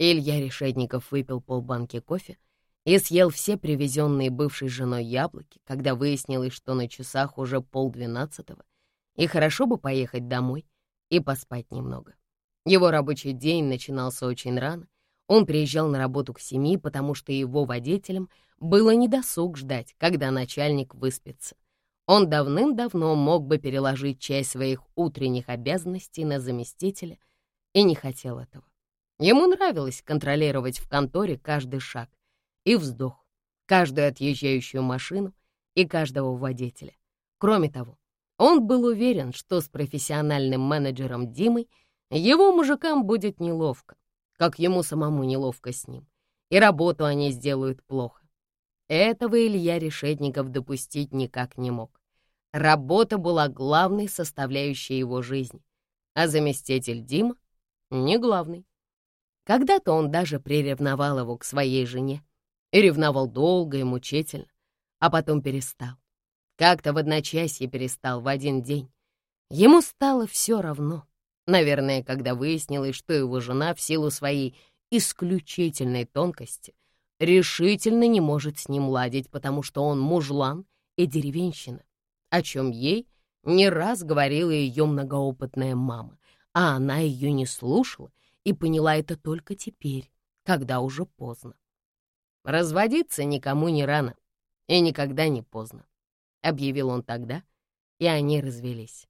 Илья Решетников выпил полбанки кофе и съел все привезенные бывшей женой яблоки, когда выяснилось, что на часах уже полдвенадцатого, и хорошо бы поехать домой и поспать немного. Его рабочий день начинался очень рано. Он приезжал на работу к семи, потому что его водителям было недосуг ждать, когда начальник выспится. Он давным-давно мог бы переложить часть своих утренних обязанностей на заместителя и не хотел этого. Ему нравилось контролировать в конторе каждый шаг и вздох, каждую отъезжающую машину и каждого водителя. Кроме того, он был уверен, что с профессиональным менеджером Димой его мужикам будет неловко, как ему самому неловко с ним, и работу они сделают плохо. Этого Илья Решетников допустить никак не мог. Работа была главной составляющей его жизни, а заместитель Дима — не главный. Когда-то он даже приревновал его к своей жене. И ревновал долго и мучительно, а потом перестал. Как-то в одночасье перестал в один день. Ему стало все равно. Наверное, когда выяснилось, что его жена в силу своей исключительной тонкости решительно не может с ним ладить, потому что он мужлан и деревенщина, о чем ей не раз говорила ее многоопытная мама, а она ее не слушала и поняла это только теперь, когда уже поздно. Разводиться никому не рано и никогда не поздно, объявил он тогда, и они развелись.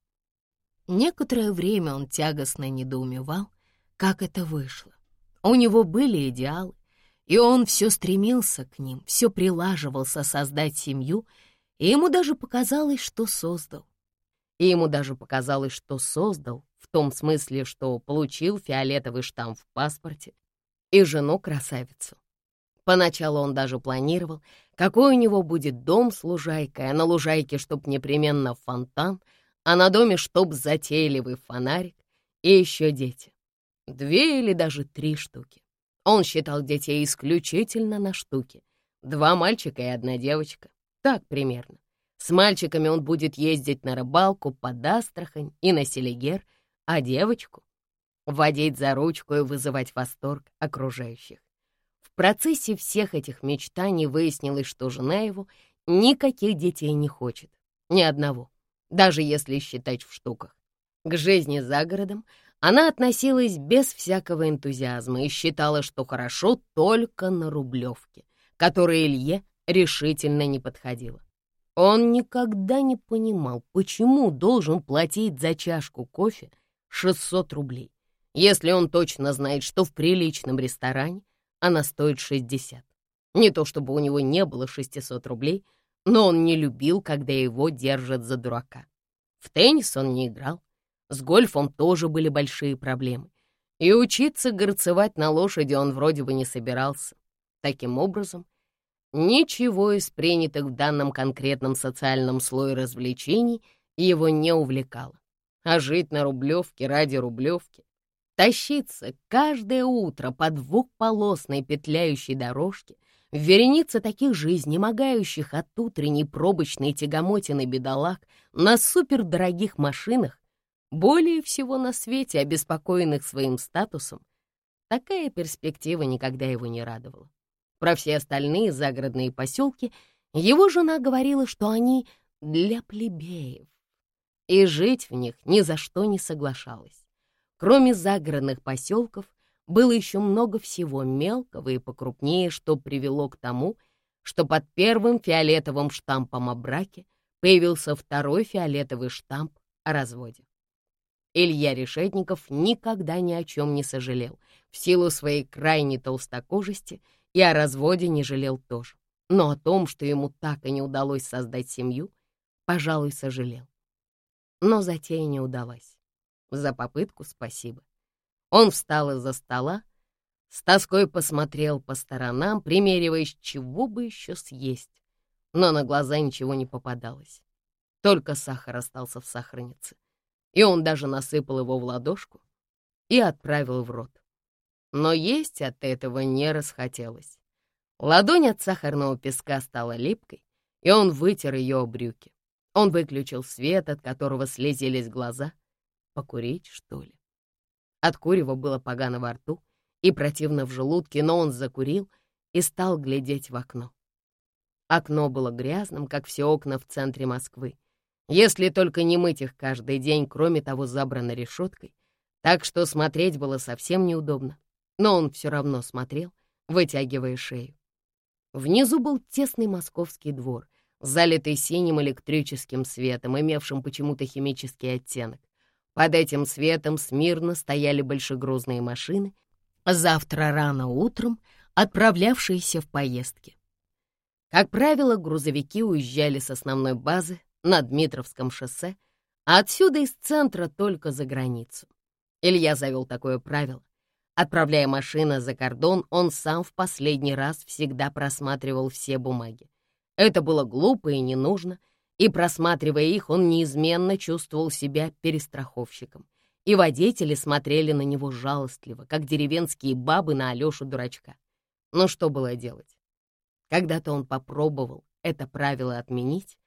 Некоторое время он тягостно недоумевал, как это вышло. У него были идеалы, и он все стремился к ним, все прилаживался создать семью, и ему даже показалось, что создал. И ему даже показалось, что создал, в том смысле, что получил фиолетовый штамп в паспорте и жену-красавицу. Поначалу он даже планировал, какой у него будет дом с лужайкой, а на лужайке чтоб непременно фонтан, а на доме чтоб затейливый фонарик и еще дети. Две или даже три штуки. Он считал детей исключительно на штуки. Два мальчика и одна девочка. Так примерно. С мальчиками он будет ездить на рыбалку под Астрахань и на Селигер, а девочку — водить за ручку и вызывать восторг окружающих процессе всех этих мечтаний выяснилось, что жена его никаких детей не хочет. Ни одного, даже если считать в штуках. К жизни за городом она относилась без всякого энтузиазма и считала, что хорошо только на Рублевке, которой Илье решительно не подходила. Он никогда не понимал, почему должен платить за чашку кофе 600 рублей, если он точно знает, что в приличном ресторане она стоит 60. Не то чтобы у него не было 600 рублей, но он не любил, когда его держат за дурака. В теннис он не играл, с гольфом тоже были большие проблемы, и учиться горцевать на лошади он вроде бы не собирался. Таким образом, ничего из принятых в данном конкретном социальном слое развлечений его не увлекало. А жить на Рублевке ради Рублевки Тащиться каждое утро по двухполосной петляющей дорожке в таких же изнемогающих от утренней пробочной тягомотины бедолаг на супердорогих машинах, более всего на свете обеспокоенных своим статусом, такая перспектива никогда его не радовала. Про все остальные загородные поселки его жена говорила, что они для плебеев, и жить в них ни за что не соглашалась. Кроме загородных поселков, было еще много всего мелкого и покрупнее, что привело к тому, что под первым фиолетовым штампом о браке появился второй фиолетовый штамп о разводе. Илья Решетников никогда ни о чем не сожалел, в силу своей крайней толстокожести и о разводе не жалел тоже. Но о том, что ему так и не удалось создать семью, пожалуй, сожалел. Но затея не удалась. За попытку спасибо. Он встал из-за стола, с тоской посмотрел по сторонам, примериваясь, чего бы еще съесть. Но на глаза ничего не попадалось. Только сахар остался в сахарнице. И он даже насыпал его в ладошку и отправил в рот. Но есть от этого не расхотелось. Ладонь от сахарного песка стала липкой, и он вытер ее о брюки. Он выключил свет, от которого слезились глаза, Покурить, что ли? От курева было погано во рту, и противно в желудке, но он закурил и стал глядеть в окно. Окно было грязным, как все окна в центре Москвы, если только не мыть их каждый день, кроме того, забрано решеткой, так что смотреть было совсем неудобно. Но он все равно смотрел, вытягивая шею. Внизу был тесный московский двор, залитый синим электрическим светом, имевшим почему-то химический оттенок. Под этим светом смирно стояли большегрузные машины, завтра рано утром отправлявшиеся в поездки. Как правило, грузовики уезжали с основной базы на Дмитровском шоссе, а отсюда из центра только за границу. Илья завел такое правило. Отправляя машины за кордон, он сам в последний раз всегда просматривал все бумаги. Это было глупо и не нужно, и, просматривая их, он неизменно чувствовал себя перестраховщиком. И водители смотрели на него жалостливо, как деревенские бабы на Алешу-дурачка. Но что было делать? Когда-то он попробовал это правило отменить,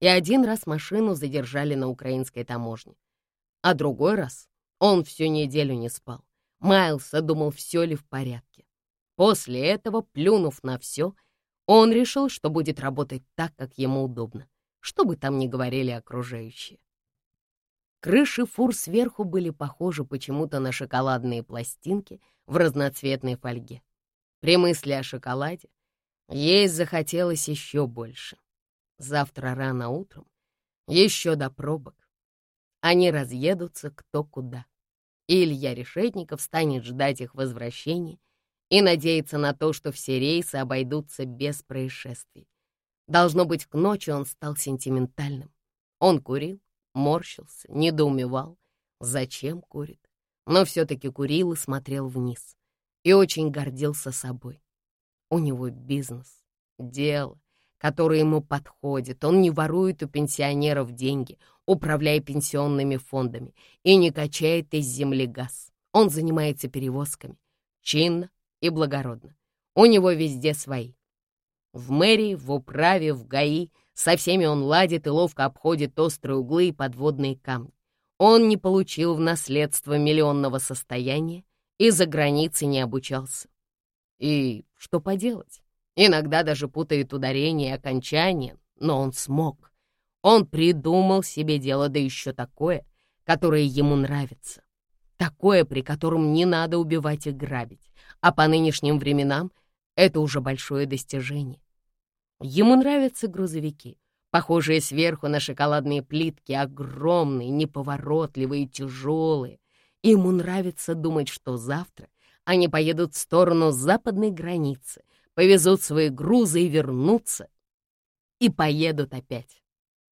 и один раз машину задержали на украинской таможне. А другой раз он всю неделю не спал. Маялся, думал, все ли в порядке. После этого, плюнув на все, он решил, что будет работать так, как ему удобно, что бы там ни говорили окружающие. Крыши фур сверху были похожи почему-то на шоколадные пластинки в разноцветной фольге. При мысли о шоколаде есть захотелось еще больше. Завтра рано утром, еще до пробок, они разъедутся кто куда. Илья Решетников станет ждать их возвращения и надеяться на то, что все рейсы обойдутся без происшествий. Должно быть, к ночи он стал сентиментальным. Он курил, морщился, недоумевал, зачем курит, но все-таки курил и смотрел вниз, и очень гордился собой. У него бизнес, дело, которое ему подходит, он не ворует у пенсионеров деньги, управляя пенсионными фондами, и не качает из земли газ. Он занимается перевозками, чинно и благородно. У него везде свои. В мэрии, в управе, в ГАИ — со всеми он ладит и ловко обходит острые углы и подводные камни. Он не получил в наследство миллионного состояния и за границей не обучался. И что поделать? Иногда даже путает ударение и окончание, но он смог. Он придумал себе дело, да еще такое, которое ему нравится. Такое, при котором не надо убивать и грабить. А по нынешним временам это уже большое достижение. Ему нравятся грузовики, похожие сверху на шоколадные плитки, огромные, неповоротливые, тяжелые. Ему нравится думать, что завтра они поедут в сторону западной границы, повезут свои грузы и вернутся, и поедут опять.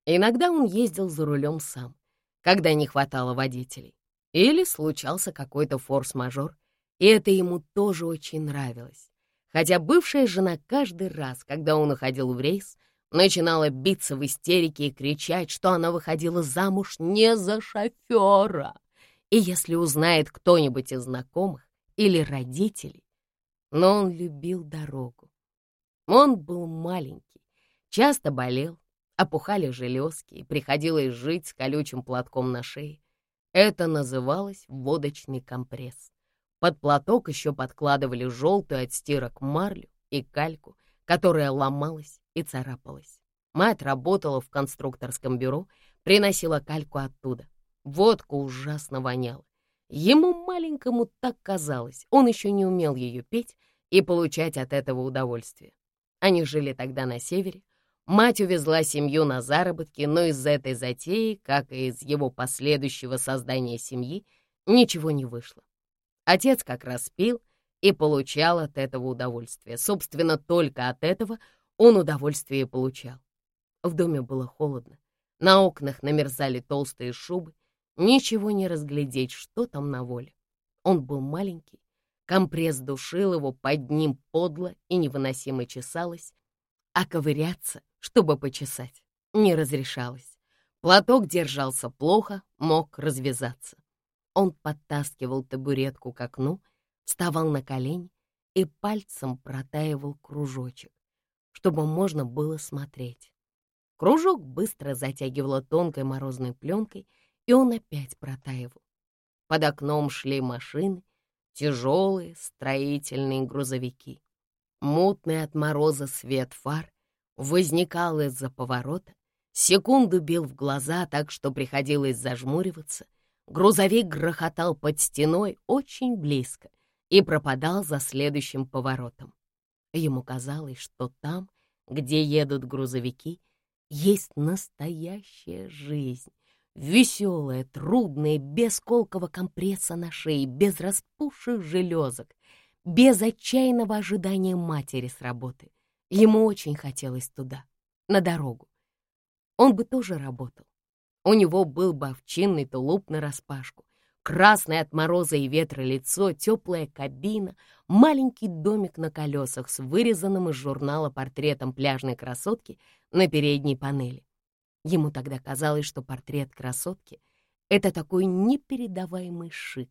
Иногда он ездил за рулем сам, когда не хватало водителей. Или случался какой-то форс-мажор, и это ему тоже очень нравилось хотя бывшая жена каждый раз, когда он уходил в рейс, начинала биться в истерике и кричать, что она выходила замуж не за шофера. И если узнает кто-нибудь из знакомых или родителей, но он любил дорогу. Он был маленький, часто болел, опухали железки и приходилось жить с колючим платком на шее. Это называлось водочный компресс. Под платок еще подкладывали желтую от стирок марлю и кальку, которая ломалась и царапалась. Мать работала в конструкторском бюро, приносила кальку оттуда. Водка ужасно воняла. Ему маленькому так казалось, он еще не умел ее петь и получать от этого удовольствие. Они жили тогда на севере. Мать увезла семью на заработки, но из этой затеи, как и из его последующего создания семьи, ничего не вышло. Отец как раз пил и получал от этого удовольствие. Собственно, только от этого он удовольствие получал. В доме было холодно. На окнах намерзали толстые шубы. Ничего не разглядеть, что там на воле. Он был маленький. Компресс душил его, под ним подло и невыносимо чесалось, а ковыряться, чтобы почесать, не разрешалось. Платок держался плохо, мог развязаться. Он подтаскивал табуретку к окну, вставал на колени и пальцем протаивал кружочек, чтобы можно было смотреть. Кружок быстро затягивало тонкой морозной пленкой, и он опять протаивал. Под окном шли машины, тяжелые строительные грузовики. Мутный от мороза свет фар возникал из-за поворота, секунду бил в глаза так, что приходилось зажмуриваться. Грузовик грохотал под стеной очень близко и пропадал за следующим поворотом. Ему казалось, что там, где едут грузовики, есть настоящая жизнь, веселая, трудная, без колкого компресса на шее, без распухших железок, без отчаянного ожидания матери с работы. Ему очень хотелось туда, на дорогу. Он бы тоже работал. У него был бы овчинный тулуп нараспашку, красное от мороза и ветра лицо, теплая кабина, маленький домик на колесах с вырезанным из журнала портретом пляжной красотки на передней панели. Ему тогда казалось, что портрет красотки — это такой непередаваемый шик,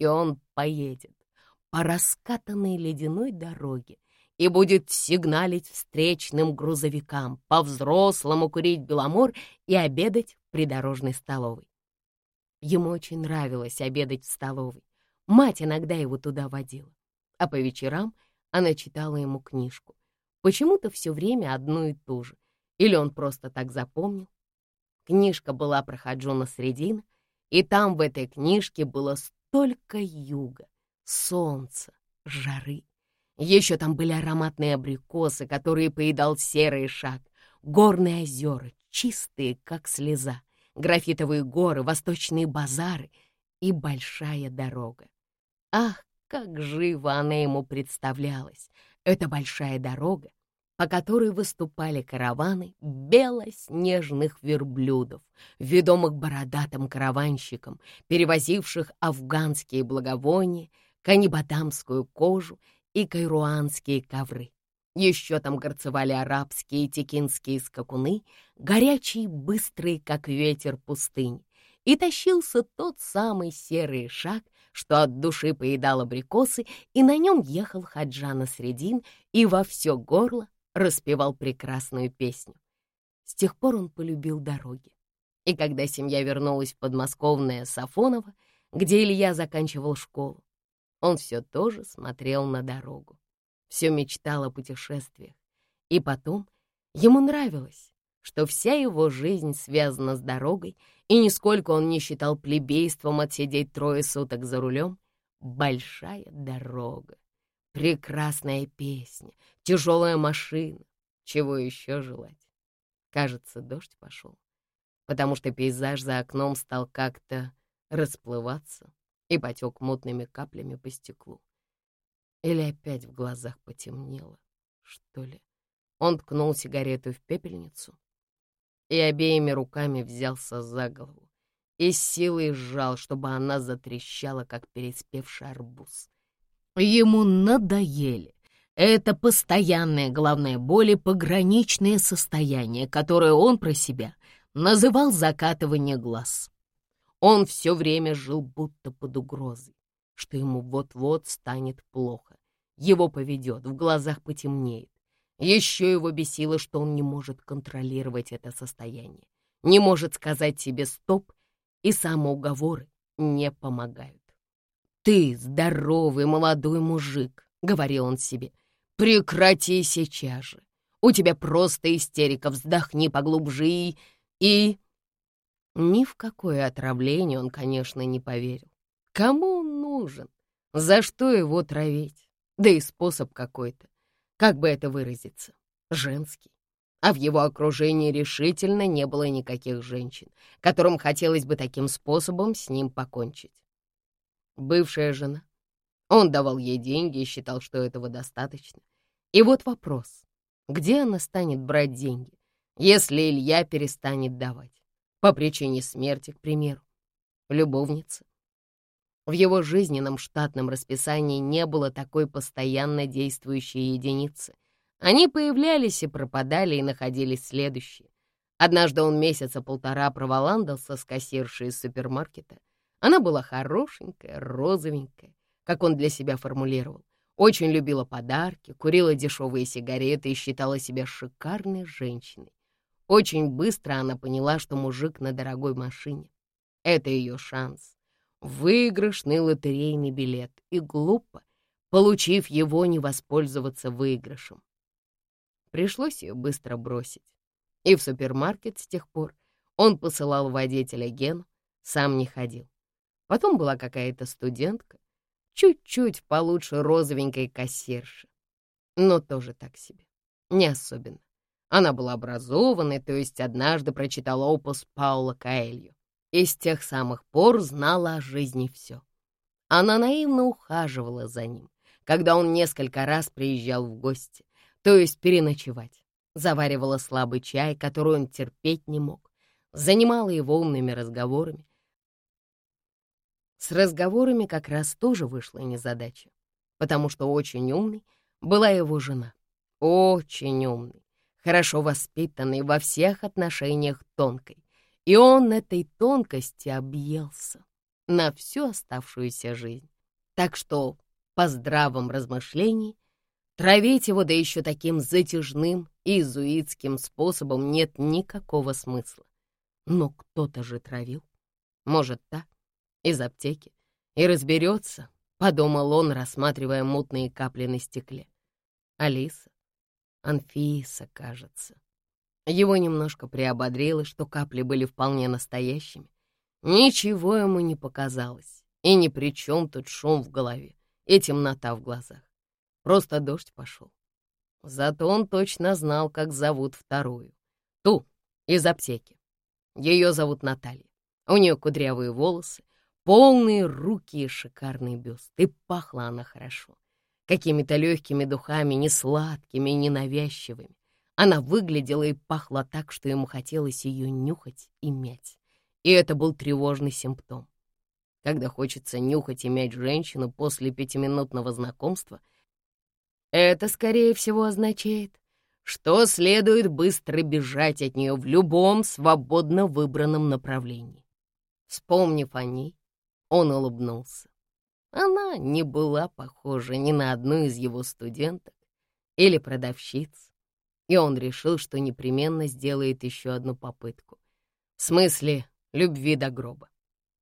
и он поедет по раскатанной ледяной дороге и будет сигналить встречным грузовикам, по-взрослому курить беломор и обедать придорожной столовой. Ему очень нравилось обедать в столовой. Мать иногда его туда водила, а по вечерам она читала ему книжку. Почему-то все время одну и ту же. Или он просто так запомнил. Книжка была про Хаджуна Средина, и там в этой книжке было столько юга, солнца, жары. Еще там были ароматные абрикосы, которые поедал серый шаг, горные озера, чистые, как слеза, графитовые горы, восточные базары и большая дорога. Ах, как живо она ему представлялась, эта большая дорога, по которой выступали караваны белоснежных верблюдов, ведомых бородатым караванщиком, перевозивших афганские благовония, канибадамскую кожу и кайруанские ковры. Еще там горцевали арабские и текинские скакуны, горячие, быстрые, как ветер пустыни. И тащился тот самый серый шаг, что от души поедал абрикосы, и на нем ехал Хаджана Средин и во все горло распевал прекрасную песню. С тех пор он полюбил дороги. И когда семья вернулась в подмосковное Сафоново, где Илья заканчивал школу, он все тоже смотрел на дорогу, все мечтал о путешествиях. И потом ему нравилось, что вся его жизнь связана с дорогой, и нисколько он не считал плебейством отсидеть трое суток за рулем. Большая дорога, прекрасная песня, тяжелая машина. Чего еще желать? Кажется, дождь пошел, потому что пейзаж за окном стал как-то расплываться и потек мутными каплями по стеклу. Или опять в глазах потемнело, что ли. Он ткнул сигарету в пепельницу и обеими руками взялся за голову и с силой сжал, чтобы она затрещала, как переспевший арбуз. Ему надоели. Это постоянное головная боль пограничное состояние, которое он про себя называл закатывание глаз. Он все время жил будто под угрозой, что ему вот-вот станет плохо. Его поведет, в глазах потемнеет. Еще его бесило, что он не может контролировать это состояние, не может сказать себе «стоп», и самоуговоры не помогают. «Ты здоровый молодой мужик», — говорил он себе, — «прекрати сейчас же. У тебя просто истерика, вздохни поглубже и... и...» Ни в какое отравление он, конечно, не поверил. Кому он нужен? За что его травить? Да и способ какой-то. Как бы это выразиться? Женский. А в его окружении решительно не было никаких женщин, которым хотелось бы таким способом с ним покончить. Бывшая жена. Он давал ей деньги и считал, что этого достаточно. И вот вопрос. Где она станет брать деньги, если Илья перестанет давать? по причине смерти, к примеру, любовницы. В его жизненном штатном расписании не было такой постоянно действующей единицы. Они появлялись и пропадали, и находились следующие. Однажды он месяца полтора проволандался с кассиршей из супермаркета. Она была хорошенькая, розовенькая, как он для себя формулировал. Очень любила подарки, курила дешевые сигареты и считала себя шикарной женщиной. Очень быстро она поняла, что мужик на дорогой машине. Это ее шанс. Выигрышный лотерейный билет, и глупо, получив его, не воспользоваться выигрышем. Пришлось ее быстро бросить. И в супермаркет с тех пор он посылал водителя Гену, сам не ходил. Потом была какая-то студентка, чуть-чуть получше розовенькой кассирши, но тоже так себе, не особенно. Она была образованной, то есть однажды прочитала опус Паула Каэлью и с тех самых пор знала о жизни все. Она наивно ухаживала за ним, когда он несколько раз приезжал в гости, то есть переночевать. Заваривала слабый чай, который он терпеть не мог, занимала его умными разговорами. С разговорами как раз тоже вышла незадача, потому что очень умной была его жена. Очень умной, хорошо воспитанной во всех отношениях тонкой. И он этой тонкости объелся на всю оставшуюся жизнь. Так что, по здравом размышлении, травить его да еще таким затяжным изуитским способом нет никакого смысла. Но кто-то же травил. Может, так, из аптеки. И разберется, — подумал он, рассматривая мутные капли на стекле. Алиса, Анфиса, кажется. Его немножко приободрило, что капли были вполне настоящими. Ничего ему не показалось, и ни при чем тут шум в голове и темнота в глазах. Просто дождь пошел. Зато он точно знал, как зовут вторую. Ту, из аптеки. Ее зовут Наталья. У нее кудрявые волосы, полные руки и шикарный бюст. И пахла она хорошо. Какими-то легкими духами, не сладкими, не навязчивыми. Она выглядела и пахла так, что ему хотелось ее нюхать и мять. И это был тревожный симптом. Когда хочется нюхать и мять женщину после пятиминутного знакомства, это, скорее всего, означает, что следует быстро бежать от нее в любом свободно выбранном направлении. Вспомнив о ней, он улыбнулся. Она не была похожа ни на одну из его студенток или продавщиц, и он решил, что непременно сделает еще одну попытку. В смысле, любви до гроба.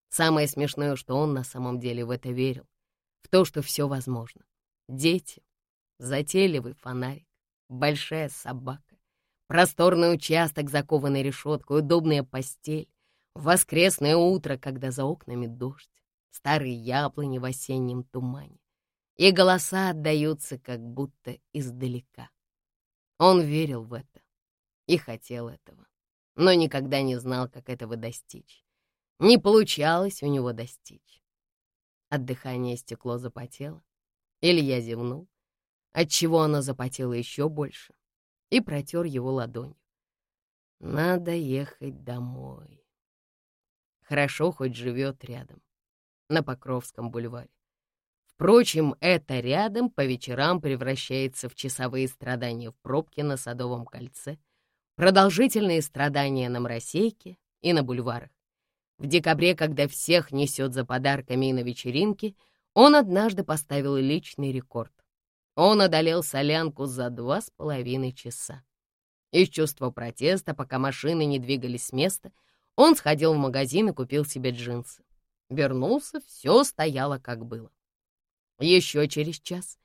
Самое смешное, что он на самом деле в это верил, в то, что все возможно. Дети, затейливый фонарик, большая собака, просторный участок, закованный решеткой, удобная постель, воскресное утро, когда за окнами дождь, старые яблони в осеннем тумане, и голоса отдаются как будто издалека. Он верил в это и хотел этого, но никогда не знал, как этого достичь. Не получалось у него достичь. От дыхания стекло запотело, Илья зевнул, отчего оно запотело еще больше, и протер его ладонью. Надо ехать домой. Хорошо, хоть живет рядом, на Покровском бульваре. Впрочем, это рядом по вечерам превращается в часовые страдания в пробке на Садовом кольце, продолжительные страдания на Мросейке и на бульварах. В декабре, когда всех несет за подарками и на вечеринке, он однажды поставил личный рекорд. Он одолел солянку за два с половиной часа. Из чувства протеста, пока машины не двигались с места, он сходил в магазин и купил себе джинсы. Вернулся, все стояло как было. Еще через час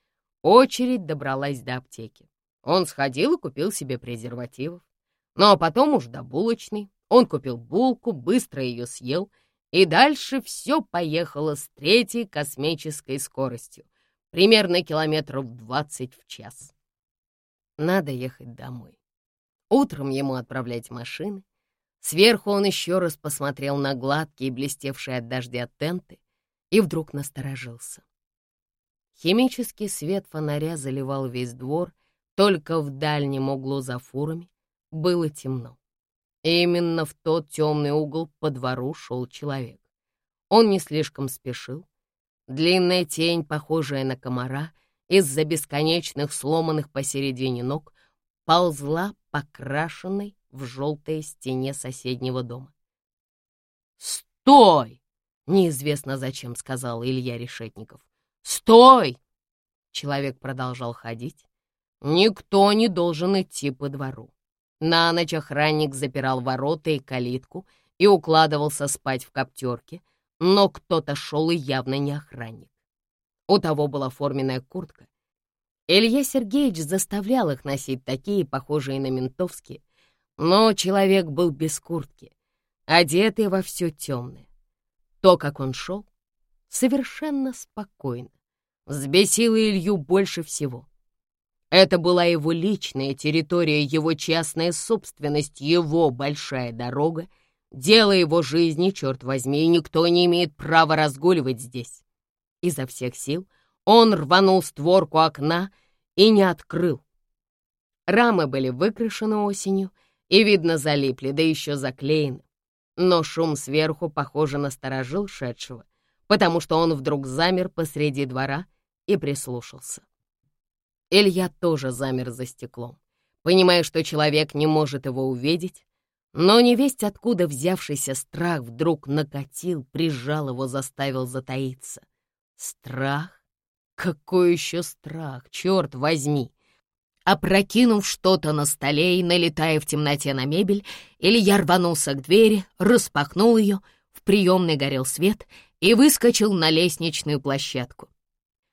очередь добралась до аптеки. Он сходил и купил себе презервативов. Ну а потом уж до булочной. Он купил булку, быстро ее съел, и дальше все поехало с третьей космической скоростью — примерно километров двадцать в час. Надо ехать домой. Утром ему отправлять машины. Сверху он еще раз посмотрел на гладкие, блестевшие от дождя тенты и вдруг насторожился. Химический свет фонаря заливал весь двор, только в дальнем углу за фурами было темно. И именно в тот темный угол по двору шел человек. Он не слишком спешил, Длинная тень, похожая на комара, из-за бесконечных сломанных посередине ног, ползла покрашенной в желтой стене соседнего дома. «Стой!» — неизвестно зачем сказал Илья Решетников. «Стой!» Человек продолжал ходить. Никто не должен идти по двору. На ночь охранник запирал ворота и калитку и укладывался спать в коптерке, но кто-то шел и явно не охранник. У того была форменная куртка. Илья Сергеевич заставлял их носить такие, похожие на ментовские, но человек был без куртки, одетый во все темное. То, как он шел, совершенно спокойно, взбесило Илью больше всего. Это была его личная территория, его частная собственность, его большая дорога, дело его жизни, черт возьми, и никто не имеет права разгуливать здесь. Изо всех сил он рванул створку окна и не открыл. Рамы были выкрашены осенью и, видно, залипли, да еще заклеены. Но шум сверху, похоже, насторожил шедшего, потому что он вдруг замер посреди двора и прислушался. Илья тоже замер за стеклом, понимая, что человек не может его увидеть, но невесть откуда взявшийся страх вдруг накатил, прижал его, заставил затаиться. Страх? Какой еще страх, черт возьми! Опрокинув что-то на столе и налетая в темноте на мебель, Илья рванулся к двери, распахнул ее, в приемной горел свет и выскочил на лестничную площадку.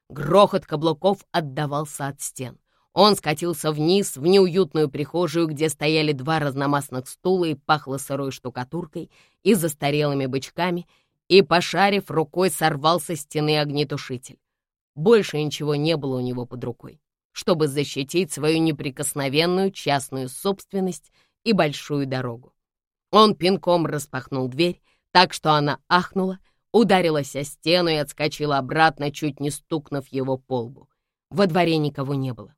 Грохот каблуков отдавался от стен. Он скатился вниз, в неуютную прихожую, где стояли два разномастных стула и пахло сырой штукатуркой и застарелыми бычками, и, пошарив, рукой сорвал со стены огнетушитель. Больше ничего не было у него под рукой, чтобы защитить свою неприкосновенную частную собственность и большую дорогу. Он пинком распахнул дверь, так что она ахнула, ударилась о стену и отскочила обратно, чуть не стукнув его по лбу. Во дворе никого не было.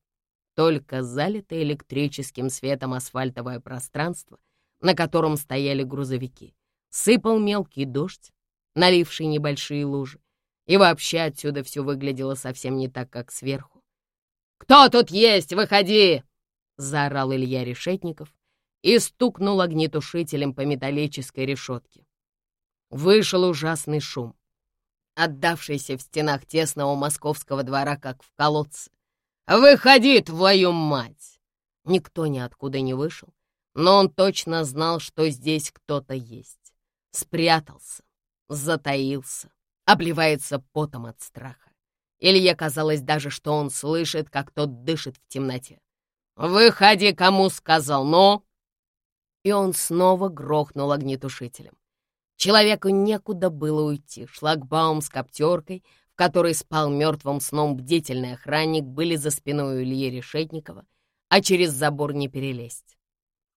Только залитое электрическим светом асфальтовое пространство, на котором стояли грузовики. Сыпал мелкий дождь, наливший небольшие лужи. И вообще отсюда все выглядело совсем не так, как сверху. «Кто тут есть? Выходи!» — заорал Илья Решетников и стукнул огнетушителем по металлической решетке. Вышел ужасный шум, отдавшийся в стенах тесного московского двора, как в колодце. «Выходи, твою мать!» Никто ниоткуда не вышел, но он точно знал, что здесь кто-то есть. Спрятался, затаился, обливается потом от страха. Илье казалось даже, что он слышит, как тот дышит в темноте. «Выходи, кому сказал, но...» И он снова грохнул огнетушителем. Человеку некуда было уйти. Шлагбаум с коптеркой, в которой спал мертвым сном бдительный охранник, были за спиной Ильи Решетникова, а через забор не перелезть.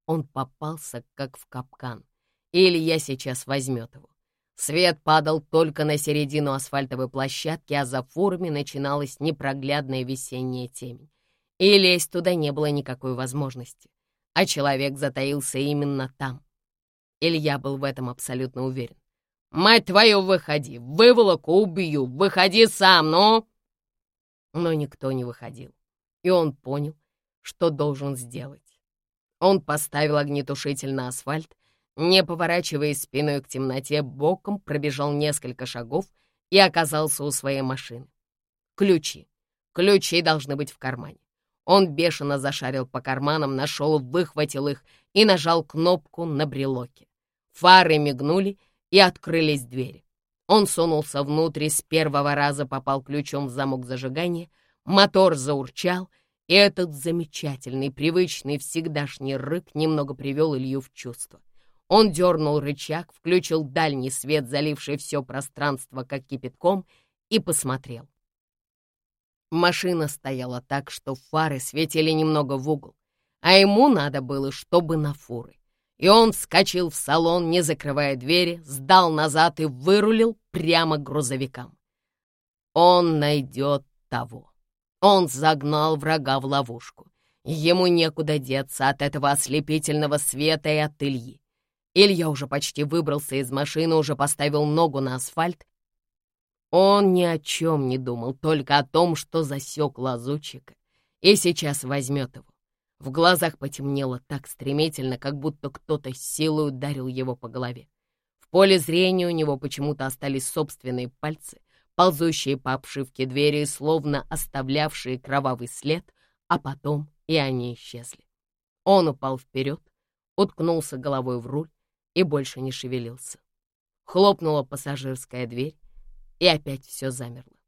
Он попался, как в капкан, и Илья сейчас возьмет его. Свет падал только на середину асфальтовой площадки, а за фурами начиналась непроглядная весенняя темень. И лезть туда не было никакой возможности. А человек затаился именно там, Илья был в этом абсолютно уверен. «Мать твою, выходи! Выволоку убью! Выходи сам, ну!» Но никто не выходил, и он понял, что должен сделать. Он поставил огнетушитель на асфальт, не поворачиваясь спиной к темноте, боком пробежал несколько шагов и оказался у своей машины. Ключи. Ключи должны быть в кармане. Он бешено зашарил по карманам, нашел, выхватил их и нажал кнопку на брелоке. Фары мигнули, и открылись двери. Он сунулся внутрь, с первого раза попал ключом в замок зажигания, мотор заурчал, и этот замечательный, привычный, всегдашний рык немного привел Илью в чувство. Он дернул рычаг, включил дальний свет, заливший все пространство как кипятком, и посмотрел. Машина стояла так, что фары светили немного в угол, а ему надо было, чтобы на фуры и он вскочил в салон, не закрывая двери, сдал назад и вырулил прямо к грузовикам. Он найдет того. Он загнал врага в ловушку. Ему некуда деться от этого ослепительного света и от Ильи. Илья уже почти выбрался из машины, уже поставил ногу на асфальт. Он ни о чем не думал, только о том, что засек лазутчика и сейчас возьмет его. В глазах потемнело так стремительно, как будто кто-то силой ударил его по голове. В поле зрения у него почему-то остались собственные пальцы, ползущие по обшивке двери, словно оставлявшие кровавый след, а потом и они исчезли. Он упал вперед, уткнулся головой в руль и больше не шевелился. Хлопнула пассажирская дверь, и опять все замерло.